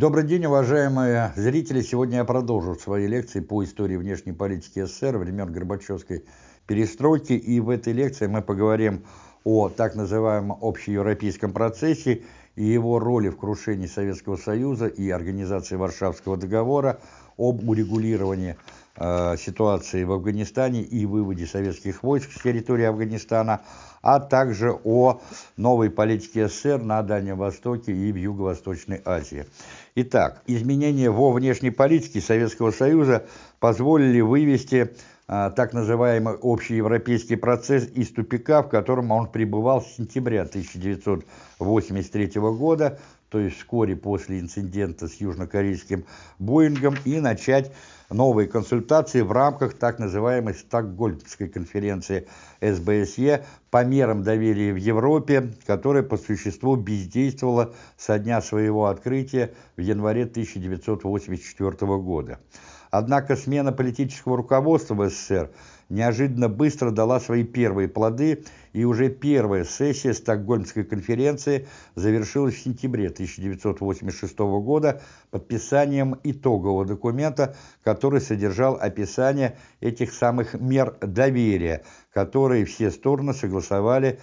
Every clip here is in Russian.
Добрый день, уважаемые зрители! Сегодня я продолжу свои лекции по истории внешней политики СССР времен Горбачевской перестройки. И в этой лекции мы поговорим о так называемом общеевропейском процессе и его роли в крушении Советского Союза и организации Варшавского договора, об урегулировании ситуации в Афганистане и выводе советских войск с территории Афганистана, а также о новой политике СССР на Дальнем Востоке и в Юго-Восточной Азии. Итак, изменения во внешней политике Советского Союза позволили вывести а, так называемый общеевропейский процесс из тупика, в котором он пребывал с сентября 1983 года, то есть вскоре после инцидента с южнокорейским Боингом, и начать новые консультации в рамках так называемой Стокгольмской конференции СБСЕ по мерам доверия в Европе, которая по существу бездействовала со дня своего открытия в январе 1984 года. Однако смена политического руководства в СССР неожиданно быстро дала свои первые плоды, и уже первая сессия Стокгольмской конференции завершилась в сентябре 1986 года подписанием итогового документа, который содержал описание этих самых мер доверия, которые все стороны согласовали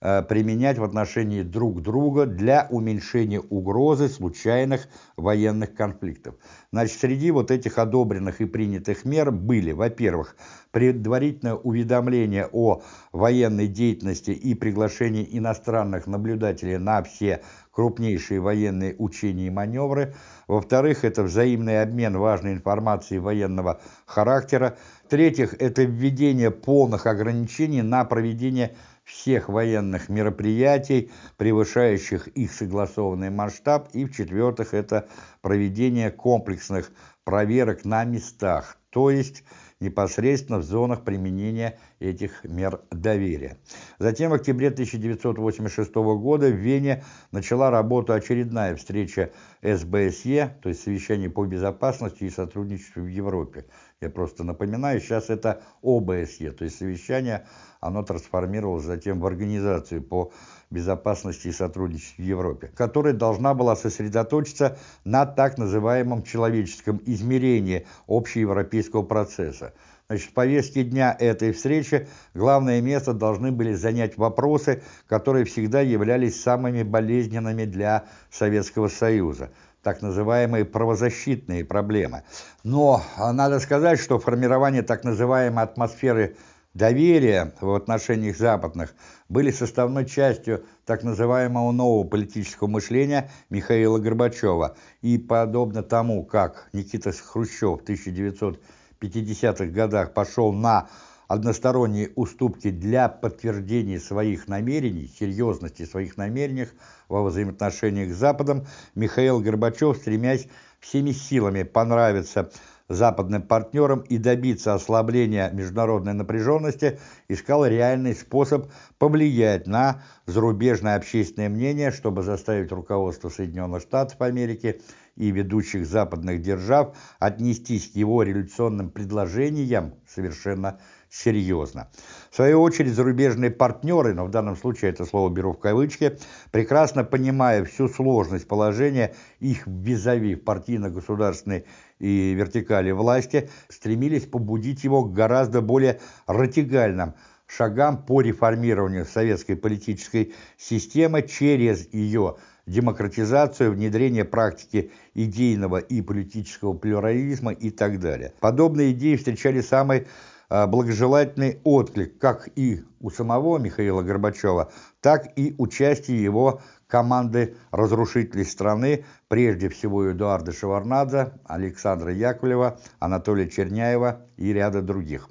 применять в отношении друг друга для уменьшения угрозы случайных военных конфликтов. Значит, среди вот этих одобренных и принятых мер были, во-первых, предварительное уведомление о военной деятельности и приглашение иностранных наблюдателей на все крупнейшие военные учения и маневры. Во-вторых, это взаимный обмен важной информацией военного характера. В-третьих, это введение полных ограничений на проведение всех военных мероприятий, превышающих их согласованный масштаб, и в-четвертых, это проведение комплексных проверок на местах, то есть непосредственно в зонах применения этих мер доверия. Затем в октябре 1986 года в Вене начала работу очередная встреча СБСЕ, то есть совещание по безопасности и сотрудничеству в Европе. Я просто напоминаю, сейчас это ОБСЕ, то есть совещание оно трансформировалось затем в Организацию по безопасности и сотрудничеству в Европе, которая должна была сосредоточиться на так называемом человеческом измерении общеевропейского процесса. Значит, в повестке дня этой встречи главное место должны были занять вопросы, которые всегда являлись самыми болезненными для Советского Союза так называемые правозащитные проблемы. Но надо сказать, что формирование так называемой атмосферы доверия в отношениях западных были составной частью так называемого нового политического мышления Михаила Горбачева. И подобно тому, как Никита Хрущев в 1950-х годах пошел на односторонние уступки для подтверждения своих намерений, серьезности своих намерений во взаимоотношениях с Западом, Михаил Горбачев, стремясь всеми силами понравиться западным партнерам и добиться ослабления международной напряженности, искал реальный способ повлиять на зарубежное общественное мнение, чтобы заставить руководство Соединенных Штатов Америки и ведущих западных держав отнестись к его революционным предложениям совершенно серьезно. В свою очередь, зарубежные партнеры, но в данном случае это слово беру в кавычки, прекрасно понимая всю сложность положения их визави в партийно-государственной и вертикали власти, стремились побудить его к гораздо более радикальным шагам по реформированию советской политической системы через ее демократизацию, внедрение практики идейного и политического плюрализма и так далее. Подобные идеи встречали самый а, благожелательный отклик как и у самого Михаила Горбачева, так и участие его команды разрушителей страны, прежде всего Эдуарда Шеварнадзе, Александра Яковлева, Анатолия Черняева и ряда других.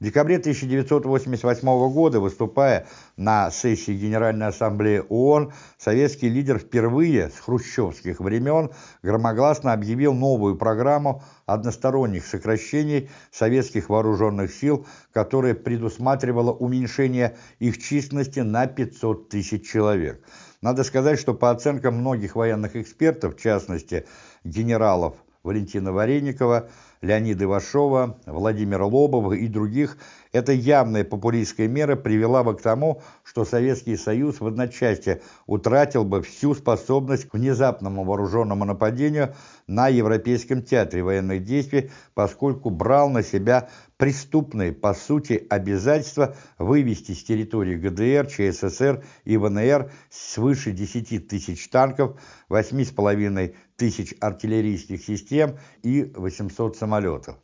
В декабре 1988 года, выступая на сессии Генеральной Ассамблеи ООН, советский лидер впервые с хрущевских времен громогласно объявил новую программу односторонних сокращений советских вооруженных сил, которая предусматривала уменьшение их численности на 500 тысяч человек. Надо сказать, что по оценкам многих военных экспертов, в частности генералов Валентина Вареникова, Леонида Ивашова, Владимира Лобова и других, эта явная популистская мера привела бы к тому, что Советский Союз в одночасье утратил бы всю способность к внезапному вооруженному нападению на Европейском театре военных действий, поскольку брал на себя преступные, по сути, обязательства вывести с территории ГДР, ЧССР и ВНР свыше 10 тысяч танков, 8,5 тысяч артиллерийских систем и 800 самолетов.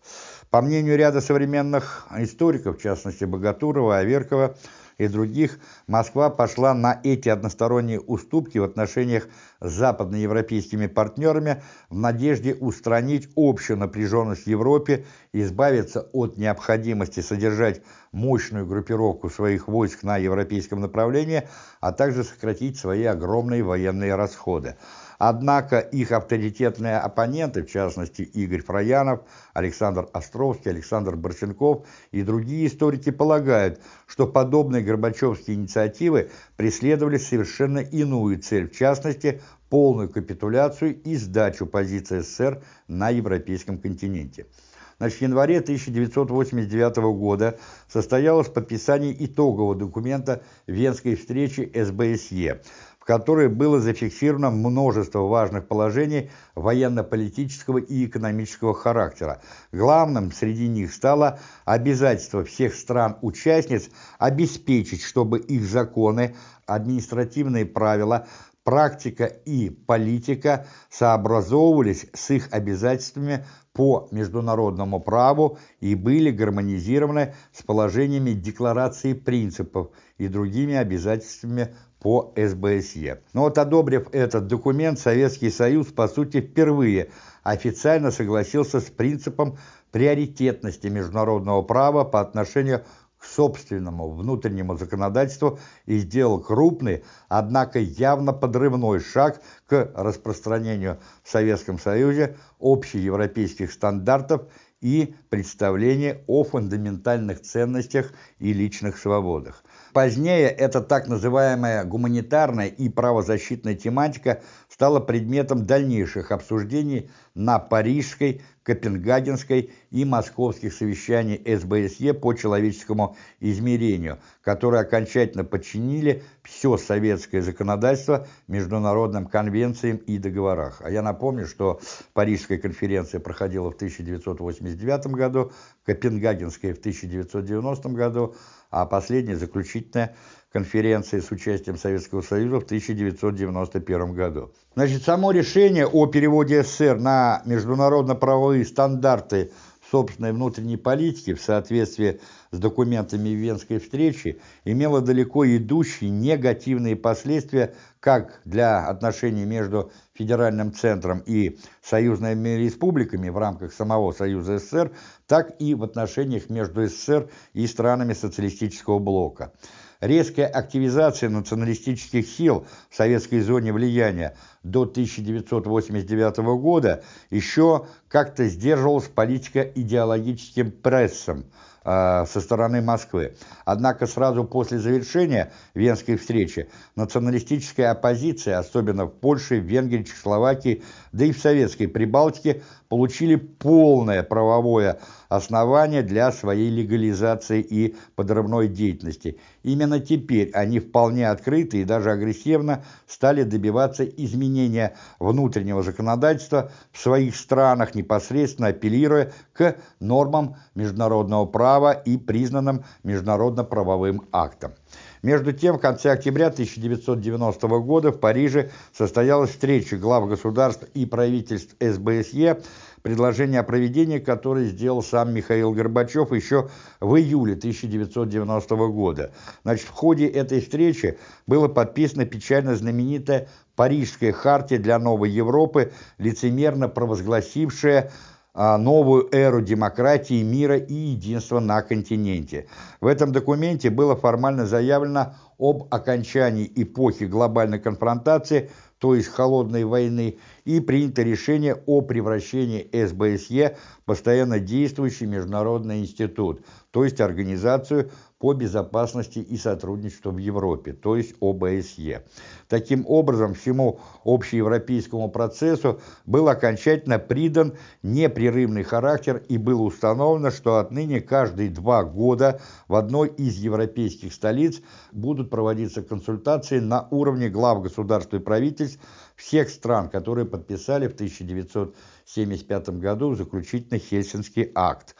По мнению ряда современных историков, в частности Богатурова, Аверкова, и других, Москва пошла на эти односторонние уступки в отношениях с западноевропейскими партнерами в надежде устранить общую напряженность в Европе, избавиться от необходимости содержать мощную группировку своих войск на европейском направлении, а также сократить свои огромные военные расходы. Однако их авторитетные оппоненты, в частности Игорь Фраянов, Александр Островский, Александр Борченков и другие историки полагают, что подобные Горбачевские инициативы преследовали совершенно иную цель, в частности, полную капитуляцию и сдачу позиции СССР на европейском континенте. Значит, в январе 1989 года состоялось подписание итогового документа Венской встречи СБСЕ, которой было зафиксировано множество важных положений военно-политического и экономического характера. Главным среди них стало обязательство всех стран-участниц обеспечить, чтобы их законы, административные правила, практика и политика сообразовывались с их обязательствами по международному праву и были гармонизированы с положениями Декларации принципов и другими обязательствами по СБСЕ. Но вот одобрив этот документ, Советский Союз, по сути, впервые официально согласился с принципом приоритетности международного права по отношению к собственному внутреннему законодательству и сделал крупный, однако явно подрывной шаг к распространению в Советском Союзе общеевропейских стандартов и представления о фундаментальных ценностях и личных свободах. Позднее эта так называемая гуманитарная и правозащитная тематика стала предметом дальнейших обсуждений на Парижской, Копенгагенской и Московских совещаний СБСЕ по человеческому измерению, которые окончательно подчинили все советское законодательство международным конвенциям и договорах. А я напомню, что Парижская конференция проходила в 1989 году, Копенгагенская в 1990 году, а последняя заключительная конференция с участием Советского Союза в 1991 году. Значит, само решение о переводе СССР на международно-правовые стандарты собственной внутренней политики в соответствии с документами Венской встречи имело далеко идущие негативные последствия как для отношений между федеральным центром и союзными республиками в рамках самого Союза СССР, так и в отношениях между СССР и странами социалистического блока. Резкая активизация националистических сил в советской зоне влияния до 1989 года еще как-то сдерживалась политико-идеологическим прессом, Э, со стороны Москвы. Однако сразу после завершения Венской встречи националистическая оппозиция, особенно в Польше, Венгрии, Чехословакии, да и в Советской Прибалтике, получили полное правовое основание для своей легализации и подрывной деятельности. Именно теперь они вполне открыто и даже агрессивно стали добиваться изменения внутреннего законодательства в своих странах, непосредственно апеллируя к нормам международного права и признанным международно-правовым актам. Между тем, в конце октября 1990 года в Париже состоялась встреча глав государств и правительств СБСЕ, предложение о проведении которой сделал сам Михаил Горбачев еще в июле 1990 года. Значит, в ходе этой встречи было подписано печально знаменитая Парижская хартия для новой Европы, лицемерно провозгласившая новую эру демократии, мира и единства на континенте. В этом документе было формально заявлено об окончании эпохи глобальной конфронтации, то есть холодной войны, и принято решение о превращении СБСЕ в постоянно действующий международный институт, то есть организацию по безопасности и сотрудничеству в Европе, то есть ОБСЕ. Таким образом, всему общеевропейскому процессу был окончательно придан непрерывный характер и было установлено, что отныне каждые два года в одной из европейских столиц будут проводиться консультации на уровне глав государств и правительств всех стран, которые подписали в 1975 году заключительный Хельсинский акт.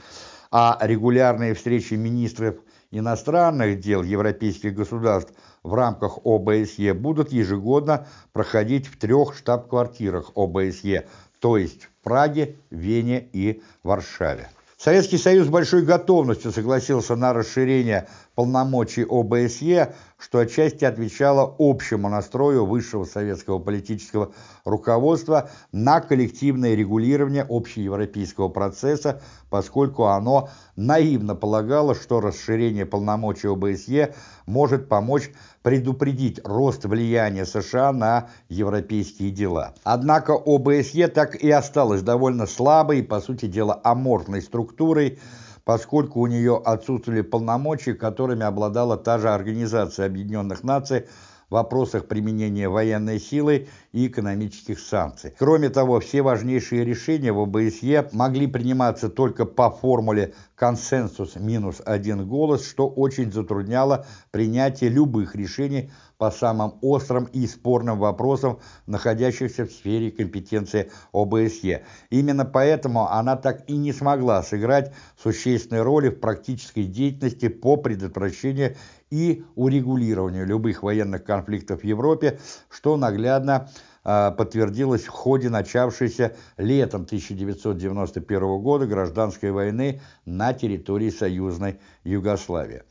А регулярные встречи министров иностранных дел европейских государств в рамках ОБСЕ будут ежегодно проходить в трех штаб-квартирах ОБСЕ, то есть в Праге, Вене и Варшаве. Советский Союз с большой готовностью согласился на расширение полномочий ОБСЕ, что отчасти отвечало общему настрою высшего советского политического руководства на коллективное регулирование общеевропейского процесса, поскольку оно наивно полагало, что расширение полномочий ОБСЕ может помочь предупредить рост влияния США на европейские дела. Однако ОБСЕ так и осталась довольно слабой по сути дела, аморфной структурой, поскольку у нее отсутствовали полномочия, которыми обладала та же Организация Объединенных Наций в вопросах применения военной силы и экономических санкций. Кроме того, все важнейшие решения в ОБСЕ могли приниматься только по формуле консенсус минус один голос, что очень затрудняло принятие любых решений по самым острым и спорным вопросам, находящихся в сфере компетенции ОБСЕ. Именно поэтому она так и не смогла сыграть существенной роли в практической деятельности по предотвращению и урегулированию любых военных конфликтов в Европе, что наглядно подтвердилось в ходе начавшейся летом 1991 года гражданской войны на территории союзной Югославии.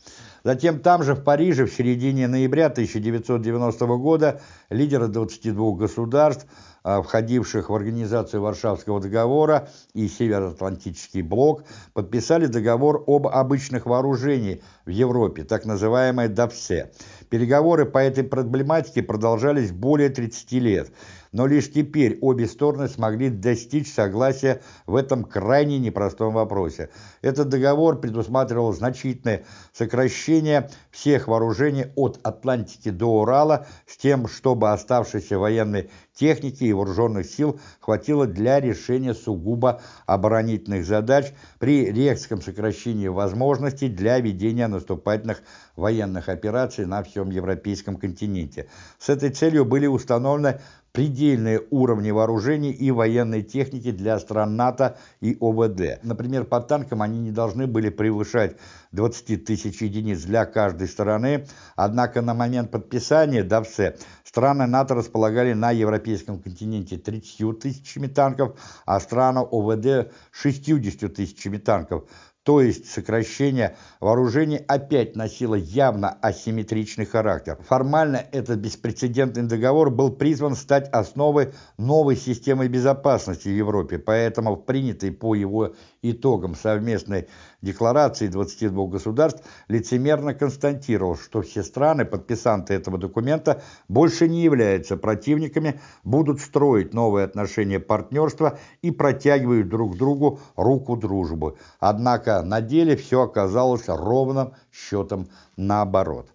Затем там же, в Париже, в середине ноября 1990 года, лидеры 22 государств, а, входивших в Организацию Варшавского договора и Североатлантический блок, подписали договор об обычных вооружениях в Европе, так называемое ДАВСЕ. Переговоры по этой проблематике продолжались более 30 лет – но лишь теперь обе стороны смогли достичь согласия в этом крайне непростом вопросе. Этот договор предусматривал значительное сокращение всех вооружений от Атлантики до Урала с тем, чтобы оставшейся военной техники и вооруженных сил хватило для решения сугубо оборонительных задач при резком сокращении возможностей для ведения наступательных военных операций на всем европейском континенте. С этой целью были установлены предельные уровни вооружений и военной техники для стран НАТО и ОВД. Например, по танкам они не должны были превышать 20 тысяч единиц для каждой стороны, однако на момент подписания ДАВСЕ страны НАТО располагали на европейском континенте 30 тысячами танков, а страны ОВД 60 тысячами танков – то есть сокращение вооружений опять носило явно асимметричный характер. Формально этот беспрецедентный договор был призван стать основой новой системы безопасности в Европе, поэтому в принятой по его итогам совместной декларации 22 государств лицемерно констатировал, что все страны, подписанты этого документа, больше не являются противниками, будут строить новые отношения партнерства и протягивают друг другу руку дружбы. Однако на деле все оказалось ровным счетом наоборот.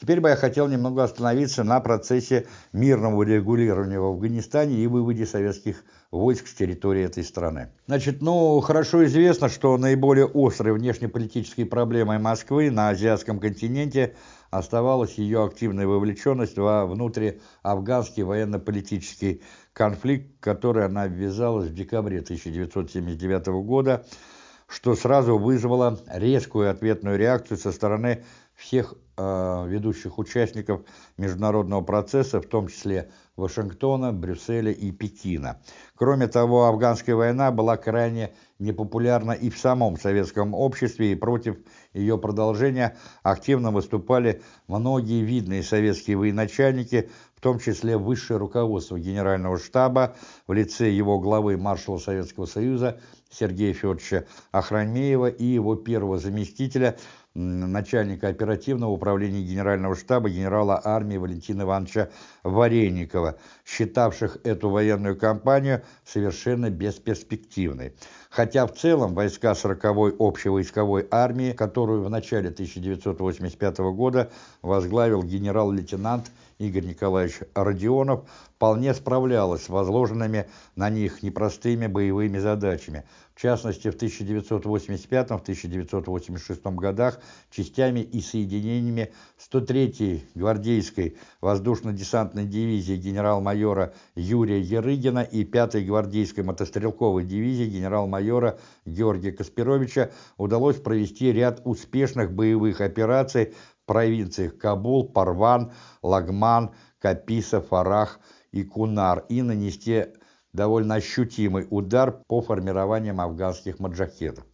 Теперь бы я хотел немного остановиться на процессе мирного регулирования в Афганистане и выводе советских войск с территории этой страны. Значит, ну, хорошо известно, что наиболее острой внешнеполитической проблемой Москвы на азиатском континенте оставалась ее активная вовлеченность во внутриафганский военно-политический конфликт, который она ввязалась в декабре 1979 года, что сразу вызвало резкую ответную реакцию со стороны всех э, ведущих участников международного процесса, в том числе Вашингтона, Брюсселя и Пекина. Кроме того, афганская война была крайне непопулярна и в самом советском обществе, и против ее продолжения активно выступали многие видные советские военачальники, в том числе высшее руководство Генерального штаба в лице его главы маршала Советского Союза Сергея Федоровича Охранмеева и его первого заместителя начальника оперативного управления Генерального штаба генерала армии Валентина Ивановича Вареникова, считавших эту военную кампанию совершенно бесперспективной. Хотя в целом войска 40-й общевойсковой армии, которую в начале 1985 года возглавил генерал-лейтенант Игорь Николаевич Родионов, вполне справлялась с возложенными на них непростыми боевыми задачами, в частности в 1985-1986 годах частями и соединениями 103-й гвардейской воздушно-десантной дивизии генерал-майора Юрия Ерыгина и 5-й гвардейской мотострелковой дивизии генерал-майора Георгия Каспировича удалось провести ряд успешных боевых операций провинциях Кабул, Парван, Лагман, Каписа, Фарах и Кунар и нанести довольно ощутимый удар по формированиям афганских маджахедов.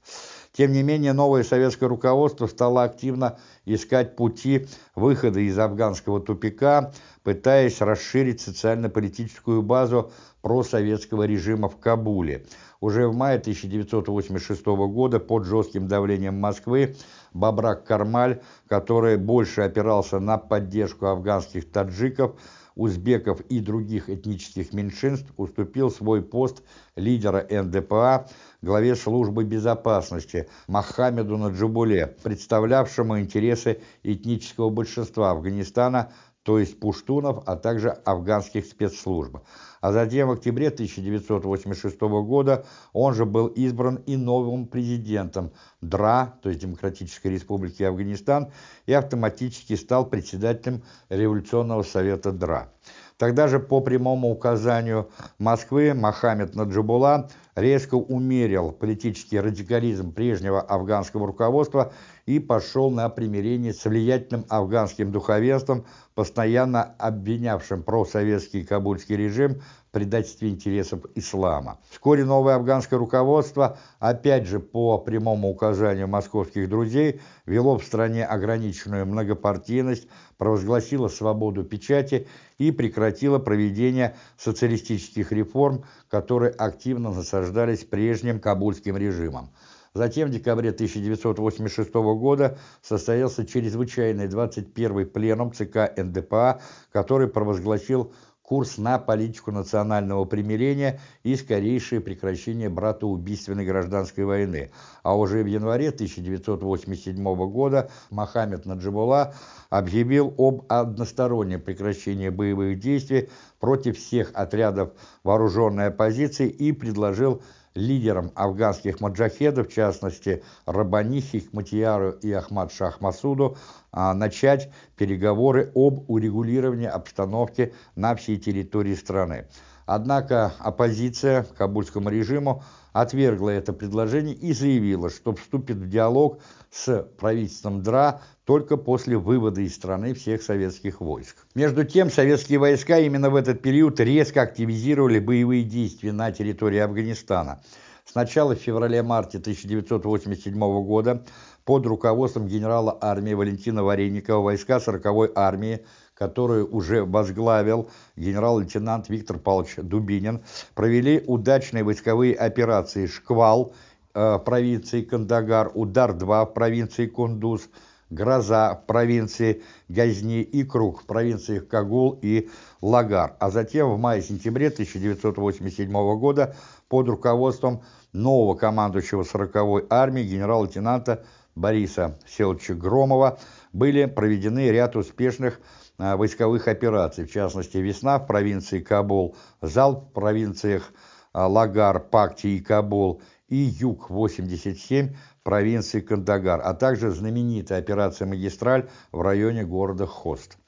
Тем не менее, новое советское руководство стало активно искать пути выхода из афганского тупика, пытаясь расширить социально-политическую базу просоветского режима в Кабуле. Уже в мае 1986 года под жестким давлением Москвы Бабрак Кармаль, который больше опирался на поддержку афганских таджиков, узбеков и других этнических меньшинств уступил свой пост лидера НДПА главе службы безопасности Мохаммеду Наджибуле, представлявшему интересы этнического большинства Афганистана, то есть пуштунов, а также афганских спецслужб а затем в октябре 1986 года он же был избран и новым президентом ДРА, то есть Демократической Республики Афганистан, и автоматически стал председателем Революционного совета ДРА. Тогда же по прямому указанию Москвы Мохаммед Наджибула резко умерил политический радикализм прежнего афганского руководства и пошел на примирение с влиятельным афганским духовенством, постоянно обвинявшим просоветский кабульский режим в предательстве интересов ислама. Вскоре новое афганское руководство, опять же по прямому указанию московских друзей, вело в стране ограниченную многопартийность, провозгласило свободу печати и прекратило проведение социалистических реформ, которые активно насаждались прежним кабульским режимом. Затем в декабре 1986 года состоялся чрезвычайный 21-й пленум ЦК НДПА, который провозгласил курс на политику национального примирения и скорейшее прекращение братоубийственной гражданской войны. А уже в январе 1987 года Мохаммед Наджибула объявил об одностороннем прекращении боевых действий против всех отрядов вооруженной оппозиции и предложил лидерам афганских маджахедов, в частности Рабани, Хикматияру и Ахмад Шах Масуду, а, начать переговоры об урегулировании обстановки на всей территории страны. Однако оппозиция кабульскому режиму отвергла это предложение и заявила, что вступит в диалог с правительством ДРА только после вывода из страны всех советских войск. Между тем, советские войска именно в этот период резко активизировали боевые действия на территории Афганистана. Сначала в феврале-марте 1987 года под руководством генерала армии Валентина Вареникова войска 40-й армии которую уже возглавил генерал-лейтенант Виктор Павлович Дубинин, провели удачные войсковые операции «Шквал» э, в провинции Кандагар, «Удар-2» в провинции Кундуз, «Гроза» в провинции Газни и «Круг» в провинциях Кагул и Лагар. А затем в мае-сентябре 1987 года под руководством нового командующего 40-й армии генерал-лейтенанта Бориса Селча Громова были проведены ряд успешных войсковых операций, в частности «Весна» в провинции Кабул, «Залп» в провинциях э, Лагар, Пакти и Кабул и Юг-87 в провинции Кандагар, а также знаменитая операция «Магистраль» в районе города Хост.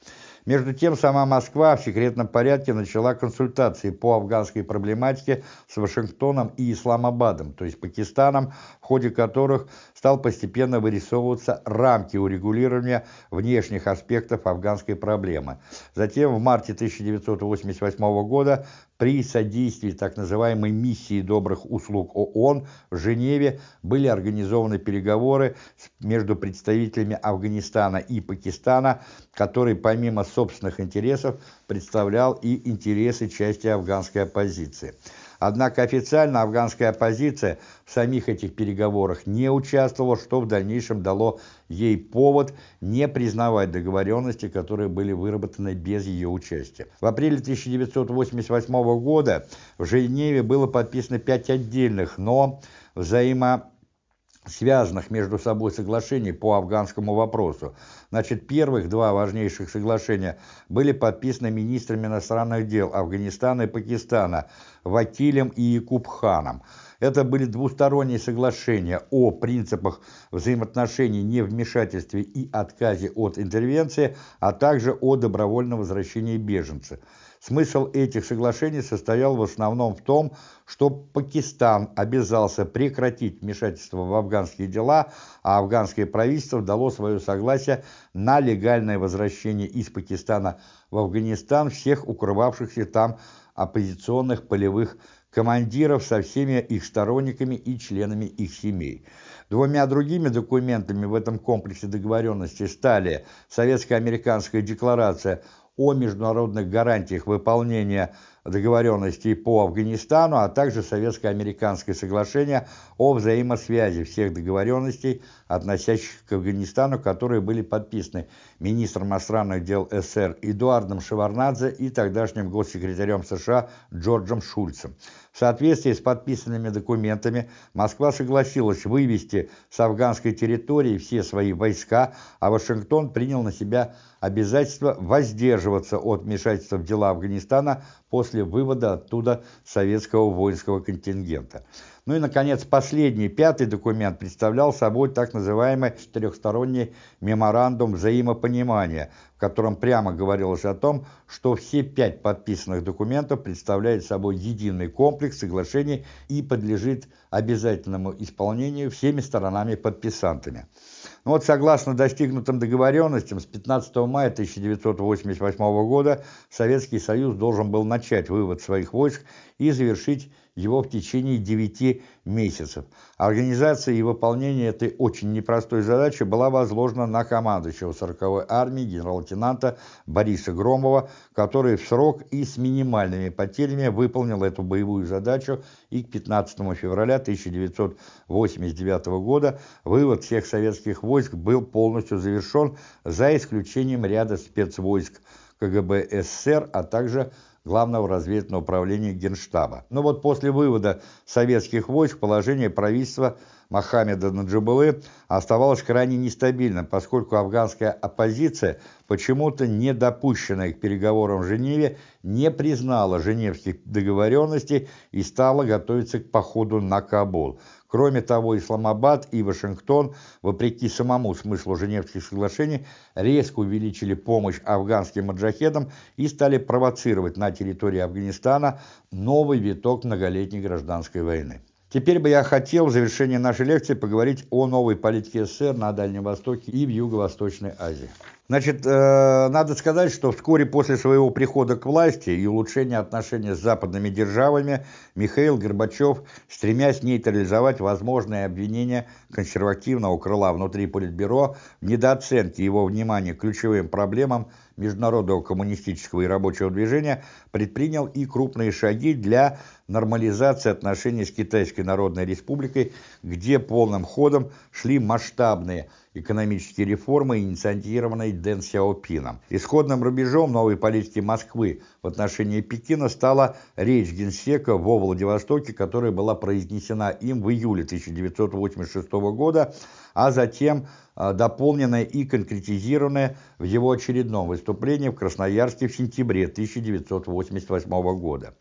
Между тем, сама Москва в секретном порядке начала консультации по афганской проблематике с Вашингтоном и Исламабадом, то есть Пакистаном, в ходе которых стал постепенно вырисовываться рамки урегулирования внешних аспектов афганской проблемы. Затем в марте 1988 года при содействии так называемой миссии добрых услуг ООН в Женеве были организованы переговоры между представителями Афганистана и Пакистана, который помимо собственных интересов представлял и интересы части афганской оппозиции. Однако официально афганская оппозиция в самих этих переговорах не участвовала, что в дальнейшем дало ей повод не признавать договоренности, которые были выработаны без ее участия. В апреле 1988 года в Женеве было подписано пять отдельных, но взаимо связанных между собой соглашений по афганскому вопросу. Значит, первых два важнейших соглашения были подписаны министрами иностранных дел Афганистана и Пакистана Вакилем и Якубханом. Это были двусторонние соглашения о принципах взаимоотношений невмешательстве и отказе от интервенции, а также о добровольном возвращении беженцев. Смысл этих соглашений состоял в основном в том, что Пакистан обязался прекратить вмешательство в афганские дела, а афганское правительство дало свое согласие на легальное возвращение из Пакистана в Афганистан всех укрывавшихся там оппозиционных полевых командиров со всеми их сторонниками и членами их семей. Двумя другими документами в этом комплексе договоренностей стали Советско-американская декларация о международных гарантиях выполнения договоренностей по Афганистану, а также Советско-американское соглашение о взаимосвязи всех договоренностей, относящихся к Афганистану, которые были подписаны министром иностранных дел СССР Эдуардом Шеварнадзе и тогдашним госсекретарем США Джорджем Шульцем. В соответствии с подписанными документами Москва согласилась вывести с афганской территории все свои войска, а Вашингтон принял на себя обязательство воздерживаться от вмешательства в дела Афганистана после вывода оттуда советского воинского контингента. Ну и, наконец, последний, пятый документ представлял собой так называемый четырехсторонний меморандум взаимопонимания, в котором прямо говорилось о том, что все пять подписанных документов представляют собой единый комплекс соглашений и подлежит обязательному исполнению всеми сторонами-подписантами. Ну вот, согласно достигнутым договоренностям, с 15 мая 1988 года Советский Союз должен был начать вывод своих войск и завершить его в течение 9 месяцев. Организация и выполнение этой очень непростой задачи была возложена на командующего 40-й армии генерал-лейтенанта Бориса Громова, который в срок и с минимальными потерями выполнил эту боевую задачу и к 15 февраля 1989 года вывод всех советских войск был полностью завершен за исключением ряда спецвойск КГБ СССР, а также Главного разведывательного управления Генштаба. Но вот после вывода советских войск положение правительства Мохаммеда Наджибулы оставалось крайне нестабильным, поскольку афганская оппозиция, почему-то не допущенная к переговорам в Женеве, не признала женевских договоренностей и стала готовиться к походу на Кабул. Кроме того, Исламабад и Вашингтон, вопреки самому смыслу Женевских соглашений, резко увеличили помощь афганским маджахедам и стали провоцировать на территории Афганистана новый виток многолетней гражданской войны. Теперь бы я хотел в завершении нашей лекции поговорить о новой политике СССР на Дальнем Востоке и в Юго-Восточной Азии. Значит, э, надо сказать, что вскоре после своего прихода к власти и улучшения отношений с западными державами Михаил Горбачев, стремясь нейтрализовать возможные обвинения консервативного крыла внутри Политбюро в недооценке его внимания к ключевым проблемам международного коммунистического и рабочего движения, предпринял и крупные шаги для нормализации отношений с Китайской Народной Республикой, где полным ходом шли масштабные экономические реформы, инициированные Дэн Сяопином. Исходным рубежом новой политики Москвы в отношении Пекина стала речь генсека во Владивостоке, которая была произнесена им в июле 1986 года, а затем а, дополненная и конкретизированная в его очередном выступлении в Красноярске в сентябре 1988 года.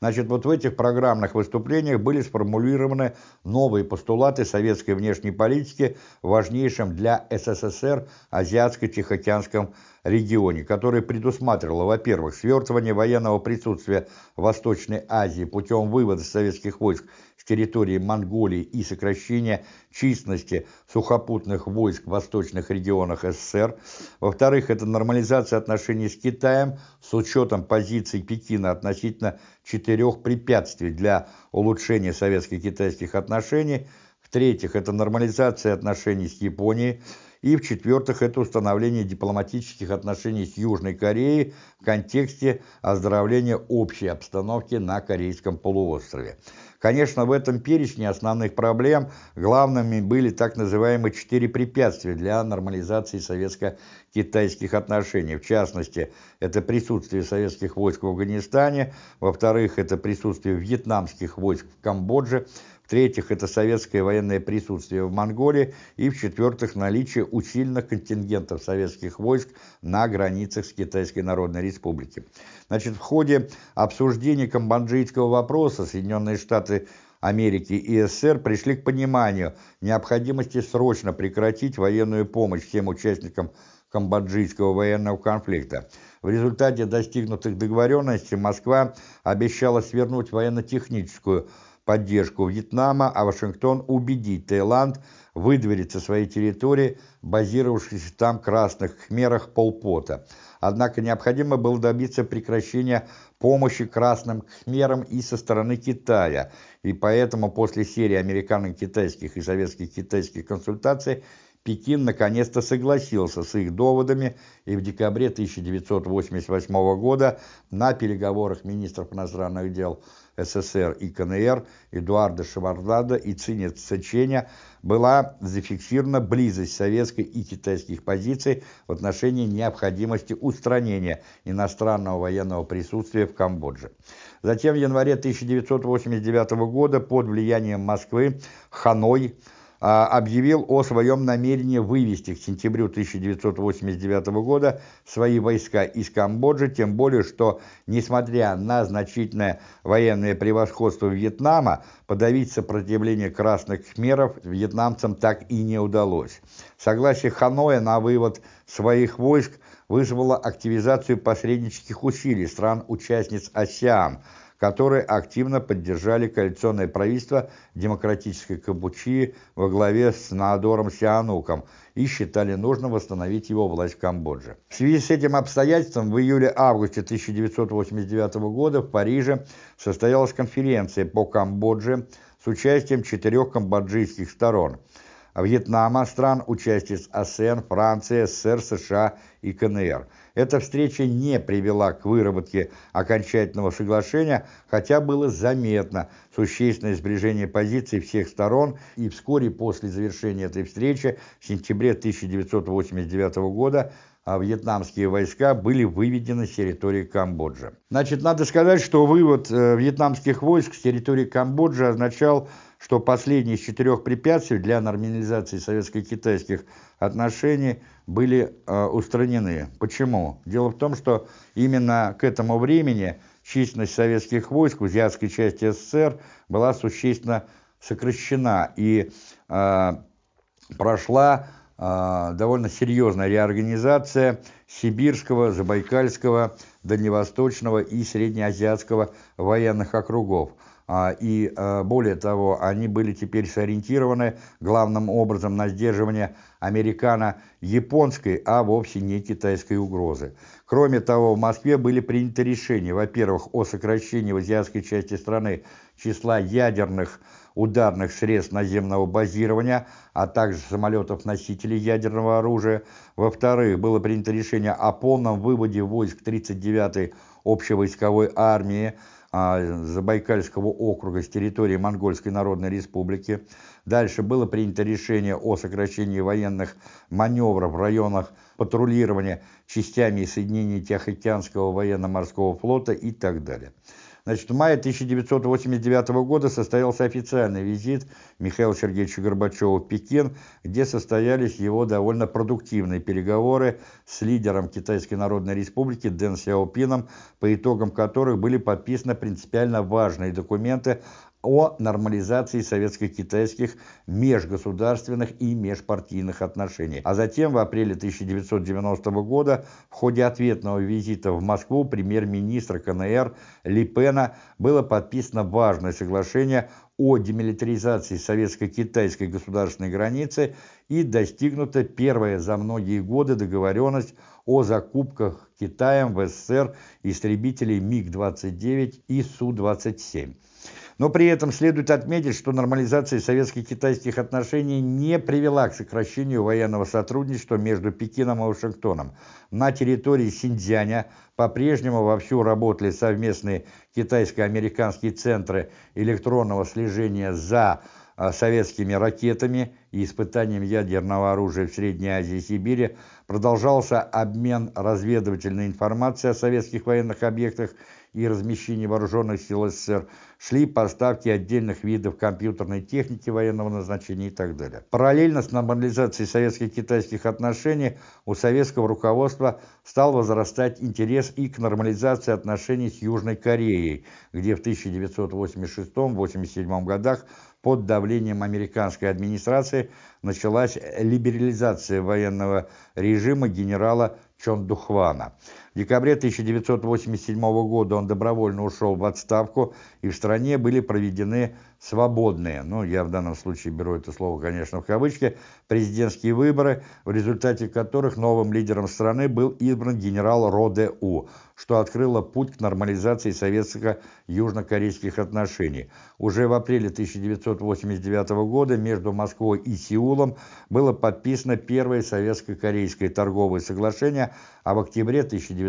Значит, вот в этих программных выступлениях были сформулированы новые постулаты советской внешней политики важнейшем для СССР Азиатско-Тихоокеанском регионе, который предусматривал, во-первых, свертывание военного присутствия в Восточной Азии путем вывода советских войск с территории Монголии и сокращения численности сухопутных войск в восточных регионах СССР. Во-вторых, это нормализация отношений с Китаем с учетом позиций Пекина относительно четырех препятствий для улучшения советско-китайских отношений. В-третьих, это нормализация отношений с Японией. И в-четвертых, это установление дипломатических отношений с Южной Кореей в контексте оздоровления общей обстановки на Корейском полуострове. Конечно, в этом перечне основных проблем главными были так называемые четыре препятствия для нормализации советско-китайских отношений. В частности, это присутствие советских войск в Афганистане, во-вторых, это присутствие вьетнамских войск в Камбодже, в-третьих, это советское военное присутствие в Монголии, и в-четвертых, наличие усиленных контингентов советских войск на границах с Китайской Народной Республикой. Значит, в ходе обсуждения камбоджийского вопроса Соединенные Штаты Америки и СССР пришли к пониманию необходимости срочно прекратить военную помощь всем участникам камбоджийского военного конфликта. В результате достигнутых договоренностей Москва обещала свернуть военно-техническую поддержку Вьетнама, а Вашингтон убедить Таиланд выдворить со своей территории базировавшихся там красных хмерах Полпота. Однако необходимо было добиться прекращения помощи красным хмерам и со стороны Китая, и поэтому после серии американо-китайских и советских китайских консультаций Пекин наконец-то согласился с их доводами, и в декабре 1988 года на переговорах министров иностранных дел СССР и КНР Эдуарда Шевардада и Циня Цеченя была зафиксирована близость советской и китайских позиций в отношении необходимости устранения иностранного военного присутствия в Камбодже. Затем в январе 1989 года под влиянием Москвы Ханой объявил о своем намерении вывести к сентябрю 1989 года свои войска из Камбоджи, тем более, что, несмотря на значительное военное превосходство Вьетнама, подавить сопротивление красных хмеров вьетнамцам так и не удалось. Согласие Ханоя на вывод своих войск вызвало активизацию посреднических усилий стран-участниц АСИАН – которые активно поддержали коалиционное правительство демократической Кампучии во главе с Наадором Сиануком и считали нужным восстановить его власть в Камбодже. В связи с этим обстоятельством в июле-августе 1989 года в Париже состоялась конференция по Камбодже с участием четырех камбоджийских сторон – Вьетнама, стран-участниц АСЕАН, Франции, СССР, США и КНР – эта встреча не привела к выработке окончательного соглашения, хотя было заметно существенное сближение позиций всех сторон, и вскоре после завершения этой встречи, в сентябре 1989 года, а вьетнамские войска были выведены с территории Камбоджи. Значит, надо сказать, что вывод э, вьетнамских войск с территории Камбоджи означал что последние из четырех препятствий для нормализации советско-китайских отношений были э, устранены. Почему? Дело в том, что именно к этому времени численность советских войск в азиатской части СССР была существенно сокращена и э, прошла э, довольно серьезная реорганизация Сибирского, Забайкальского, Дальневосточного и Среднеазиатского военных округов. А, и а, более того, они были теперь сориентированы главным образом на сдерживание американо-японской, а вовсе не китайской угрозы. Кроме того, в Москве были приняты решения, во-первых, о сокращении в азиатской части страны числа ядерных ударных средств наземного базирования, а также самолетов-носителей ядерного оружия. Во-вторых, было принято решение о полном выводе войск 39-й общевойсковой армии, Забайкальского округа с территории Монгольской Народной Республики. Дальше было принято решение о сокращении военных маневров в районах патрулирования частями и соединений Тихоокеанского военно-морского флота и так далее. Значит, в мае 1989 года состоялся официальный визит Михаила Сергеевича Горбачева в Пекин, где состоялись его довольно продуктивные переговоры с лидером Китайской Народной Республики Дэн Сяопином, по итогам которых были подписаны принципиально важные документы о нормализации советско-китайских межгосударственных и межпартийных отношений. А затем в апреле 1990 года в ходе ответного визита в Москву премьер-министра КНР Ли Пена было подписано важное соглашение о демилитаризации советско-китайской государственной границы и достигнута первая за многие годы договоренность о закупках Китаем в СССР истребителей МиГ-29 и Су-27. Но при этом следует отметить, что нормализация советско-китайских отношений не привела к сокращению военного сотрудничества между Пекином и Вашингтоном. На территории Синьцзяня по-прежнему вовсю работали совместные китайско-американские центры электронного слежения за советскими ракетами и испытанием ядерного оружия в Средней Азии и Сибири, продолжался обмен разведывательной информацией о советских военных объектах и размещении вооруженных сил СССР, шли поставки отдельных видов компьютерной техники военного назначения и так далее. Параллельно с нормализацией советско-китайских отношений у советского руководства стал возрастать интерес и к нормализации отношений с Южной Кореей, где в 1986-1987 годах под давлением американской администрации началась либерализация военного режима генерала Чон Духвана. Декабре 1987 года он добровольно ушел в отставку, и в стране были проведены свободные, ну я в данном случае беру это слово, конечно, в кавычки, президентские выборы, в результате которых новым лидером страны был избран генерал Ро Де У, что открыло путь к нормализации советско-южнокорейских отношений. Уже в апреле 1989 года между Москвой и Сеулом было подписано первое советско-корейское торговое соглашение, а в октябре 1990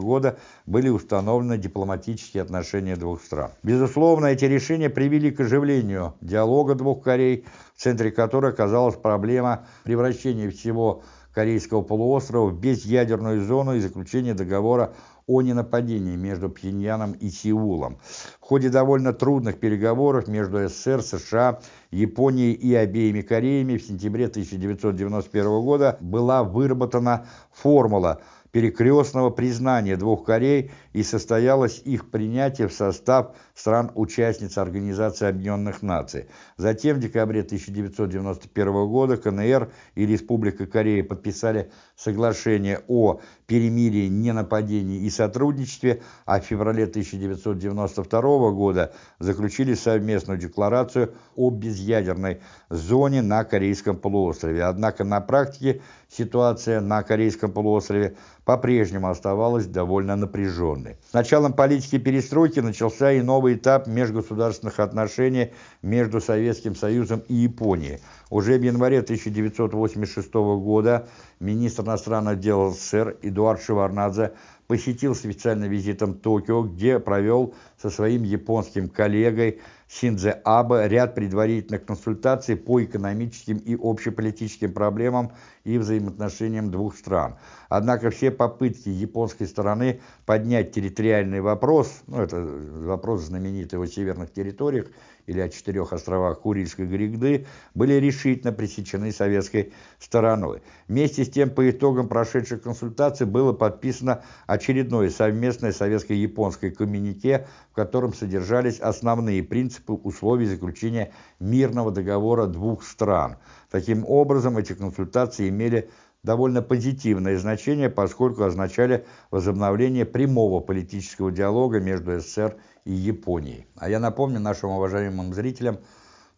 года были установлены дипломатические отношения двух стран. Безусловно, эти решения привели к оживлению диалога двух Корей, в центре которой оказалась проблема превращения всего Корейского полуострова в безъядерную зону и заключения договора о ненападении между Пхеньяном и Сеулом. В ходе довольно трудных переговоров между СССР, США, Японией и обеими Кореями в сентябре 1991 года была выработана формула перекрестного признания двух Корей и состоялось их принятие в состав стран-участниц Организации Объединенных Наций. Затем в декабре 1991 года КНР и Республика Корея подписали соглашение о перемирии, ненападении и сотрудничестве, а в феврале 1992 года заключили совместную декларацию о безъядерной зоне на Корейском полуострове. Однако на практике ситуация на Корейском полуострове по-прежнему оставалась довольно напряженной. С началом политики перестройки начался и новый этап межгосударственных отношений между Советским Союзом и Японией. Уже в январе 1986 года министр иностранных дел СССР Эдуард Шеварнадзе посетил с официальным визитом Токио, где провел со своим японским коллегой Синдзе Абе ряд предварительных консультаций по экономическим и общеполитическим проблемам и взаимоотношениям двух стран. Однако все попытки японской стороны поднять территориальный вопрос, ну это вопрос знаменитый о северных территориях или о четырех островах Курильской гряды, были решительно пресечены советской стороной. Вместе с тем, по итогам прошедших консультаций было подписано очередное совместное советско-японское коммюнике, в котором содержались основные принципы условий заключения мирного договора двух стран. Таким образом, эти консультации имели довольно позитивное значение, поскольку означали возобновление прямого политического диалога между СССР и Японией. А я напомню нашим уважаемым зрителям,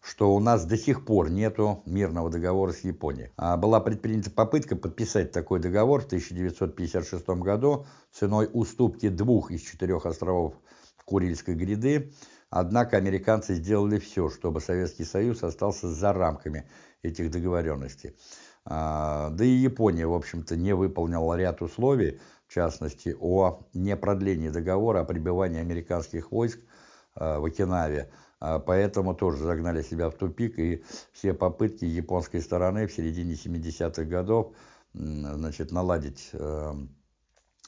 что у нас до сих пор нету мирного договора с Японией. А была предпринята попытка подписать такой договор в 1956 году ценой уступки двух из четырех островов Курильской гряды, однако американцы сделали все, чтобы Советский Союз остался за рамками этих договоренностей. А, да и Япония, в общем-то, не выполнила ряд условий, в частности, о непродлении договора о пребывании американских войск а, в Окинаве, а, поэтому тоже загнали себя в тупик, и все попытки японской стороны в середине 70-х годов значит, наладить э,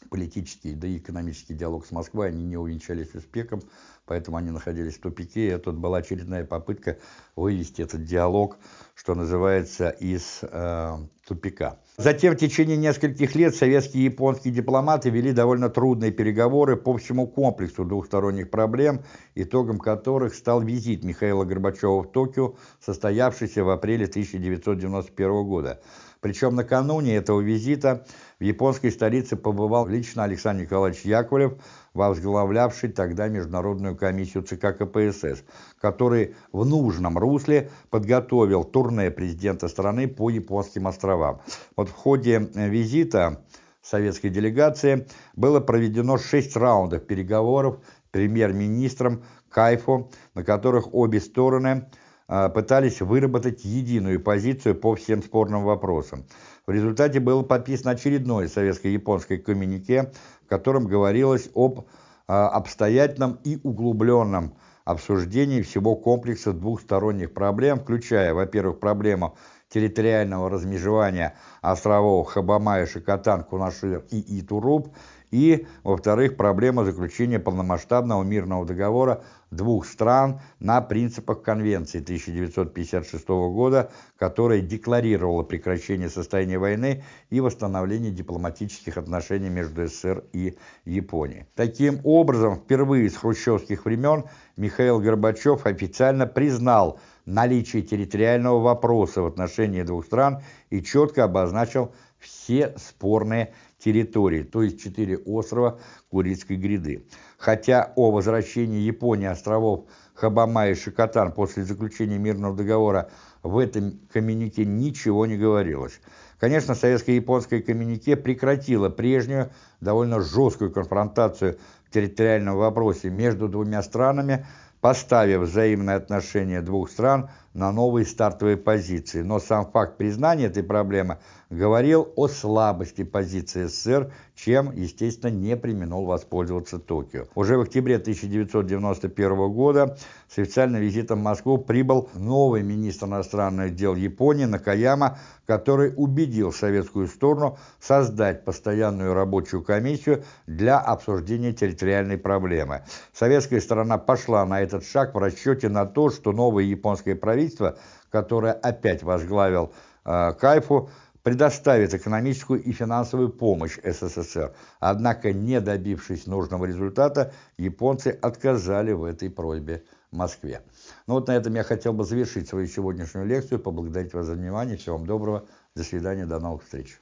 политический, да и экономический диалог с Москвой, они не увенчались успехом, поэтому они находились в тупике, и это была очередная попытка вывести этот диалог, что называется, из э, тупика. Затем в течение нескольких лет советские и японские дипломаты вели довольно трудные переговоры по всему комплексу двухсторонних проблем, итогом которых стал визит Михаила Горбачева в Токио, состоявшийся в апреле 1991 года. Причем накануне этого визита в японской столице побывал лично Александр Николаевич Яковлев, возглавлявший тогда Международную комиссию ЦК КПСС, который в нужном русле подготовил турне президента страны по японским островам. Вот в ходе э, визита советской делегации было проведено шесть раундов переговоров премьер-министром Кайфо, на которых обе стороны пытались выработать единую позицию по всем спорным вопросам. В результате было подписано очередное советско-японское коммюнике, в котором говорилось об а, обстоятельном и углубленном обсуждении всего комплекса двухсторонних проблем, включая, во-первых, проблему территориального размежевания островов Хабамая, Шикотан, Кунашир и Итуруп, и, во-вторых, проблема заключения полномасштабного мирного договора двух стран на принципах Конвенции 1956 года, которая декларировала прекращение состояния войны и восстановление дипломатических отношений между СССР и Японией. Таким образом, впервые с хрущевских времен Михаил Горбачев официально признал наличие территориального вопроса в отношении двух стран и четко обозначил все спорные территории, то есть четыре острова Курильской гряды. Хотя о возвращении Японии островов Хабама и Шикотан после заключения мирного договора в этом коммюнике ничего не говорилось. Конечно, советско-японское коммюнике прекратило прежнюю, довольно жесткую конфронтацию в территориальном вопросе между двумя странами, поставив взаимные отношения двух стран на новые стартовые позиции. Но сам факт признания этой проблемы говорил о слабости позиции СССР, чем, естественно, не применил воспользоваться Токио. Уже в октябре 1991 года с официальным визитом в Москву прибыл новый министр иностранных дел Японии Накаяма, который убедил советскую сторону создать постоянную рабочую комиссию для обсуждения территориальной проблемы. Советская сторона пошла на этот шаг в расчете на то, что новое японское правительство, которое опять возглавил э, Кайфу, предоставит экономическую и финансовую помощь СССР. Однако, не добившись нужного результата, японцы отказали в этой просьбе Москве. Ну вот на этом я хотел бы завершить свою сегодняшнюю лекцию, поблагодарить вас за внимание, всего вам доброго, до свидания, до новых встреч.